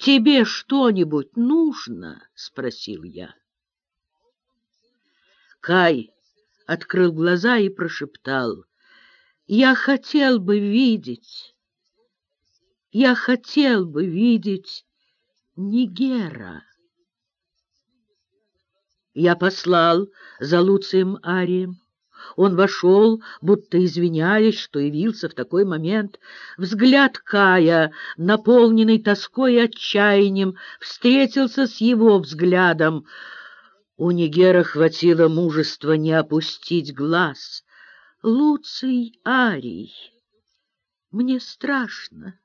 тебе что-нибудь нужно? — спросил я. Кай открыл глаза и прошептал. Я хотел бы видеть, я хотел бы видеть Нигера. Я послал за Луцием Арием. Он вошел, будто извиняясь, что явился в такой момент. Взгляд Кая, наполненный тоской и отчаянием, встретился с его взглядом. У Нигера хватило мужества не опустить глаз. «Луций Арий, мне страшно,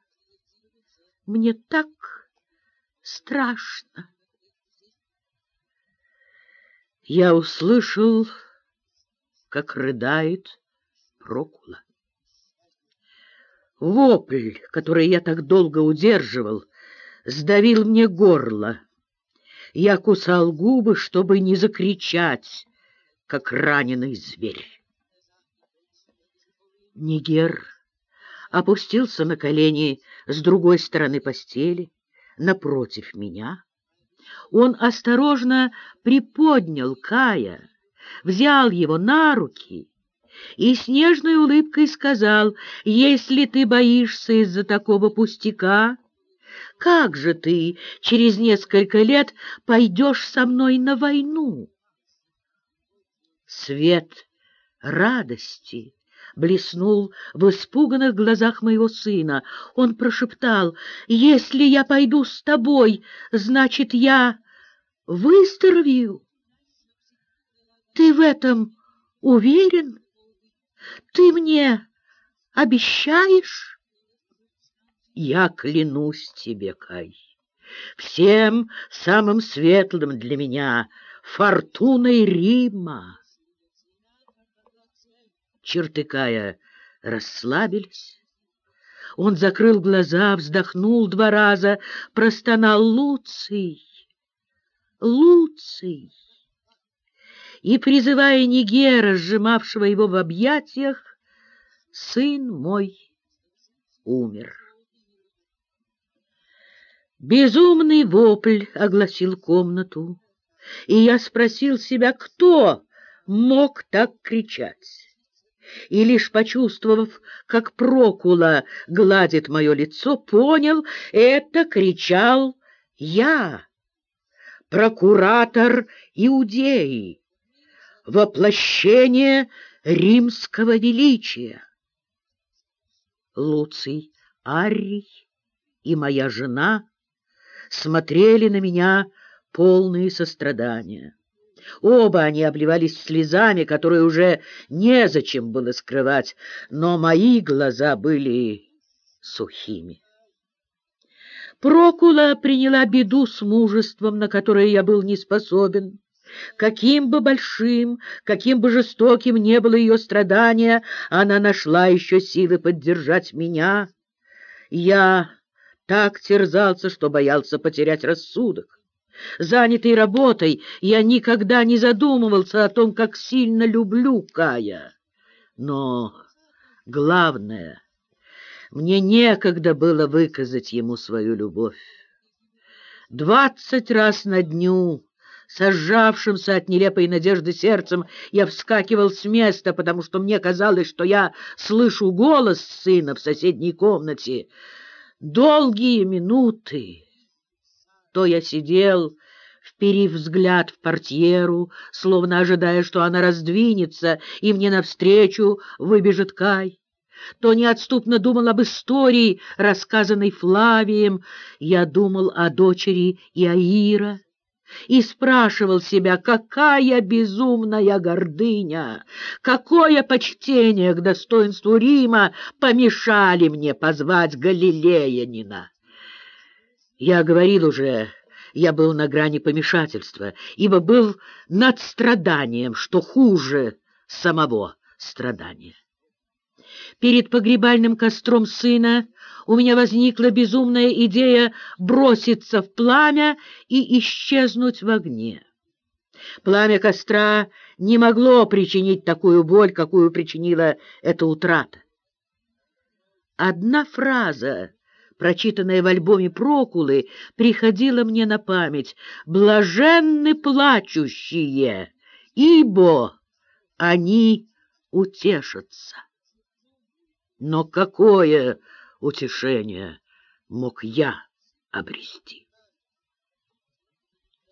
мне так страшно». Я услышал как рыдает Прокула. Вопль, который я так долго удерживал, сдавил мне горло. Я кусал губы, чтобы не закричать, как раненый зверь. Нигер опустился на колени с другой стороны постели, напротив меня. Он осторожно приподнял Кая, взял его на руки и с нежной улыбкой сказал, «Если ты боишься из-за такого пустяка, как же ты через несколько лет пойдешь со мной на войну?» Свет радости блеснул в испуганных глазах моего сына. Он прошептал, «Если я пойду с тобой, значит, я выздоровею». Ты в этом уверен? Ты мне обещаешь? Я клянусь тебе, Кай, всем самым светлым для меня, фортуной Рима. Черты Кая расслабились. Он закрыл глаза, вздохнул два раза, простонал «Луций! Луций!» И, призывая Нигера, сжимавшего его в объятиях, сын мой умер. Безумный вопль огласил комнату, и я спросил себя, кто мог так кричать. И лишь почувствовав, как Прокула гладит мое лицо, понял, это кричал я, прокуратор Иудеи воплощение римского величия. Луций Аррий и моя жена смотрели на меня полные сострадания. Оба они обливались слезами, которые уже незачем было скрывать, но мои глаза были сухими. Прокула приняла беду с мужеством, на которое я был не способен. Каким бы большим, каким бы жестоким не было ее страдание, она нашла еще силы поддержать меня. Я так терзался, что боялся потерять рассудок. Занятый работой, я никогда не задумывался о том, как сильно люблю Кая. Но главное, мне некогда было выказать ему свою любовь. Двадцать раз на дню Сожжавшимся от нелепой надежды сердцем, я вскакивал с места, потому что мне казалось, что я слышу голос сына в соседней комнате. Долгие минуты. То я сидел, вперив взгляд в портьеру, словно ожидая, что она раздвинется, и мне навстречу выбежит Кай то неотступно думал об истории, рассказанной Флавием. Я думал о дочери Иаира, и спрашивал себя, какая безумная гордыня, какое почтение к достоинству Рима помешали мне позвать Галилеянина. Я говорил уже, я был на грани помешательства, ибо был над страданием, что хуже самого страдания. Перед погребальным костром сына у меня возникла безумная идея броситься в пламя и исчезнуть в огне. Пламя костра не могло причинить такую боль, какую причинила эта утрата. Одна фраза прочитанное в альбоме Прокулы, приходило мне на память. «Блаженны плачущие, ибо они утешатся». Но какое утешение мог я обрести?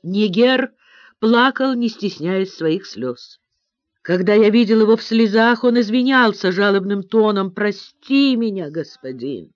Нигер плакал, не стесняясь своих слез. Когда я видел его в слезах, он извинялся жалобным тоном. «Прости меня, господин!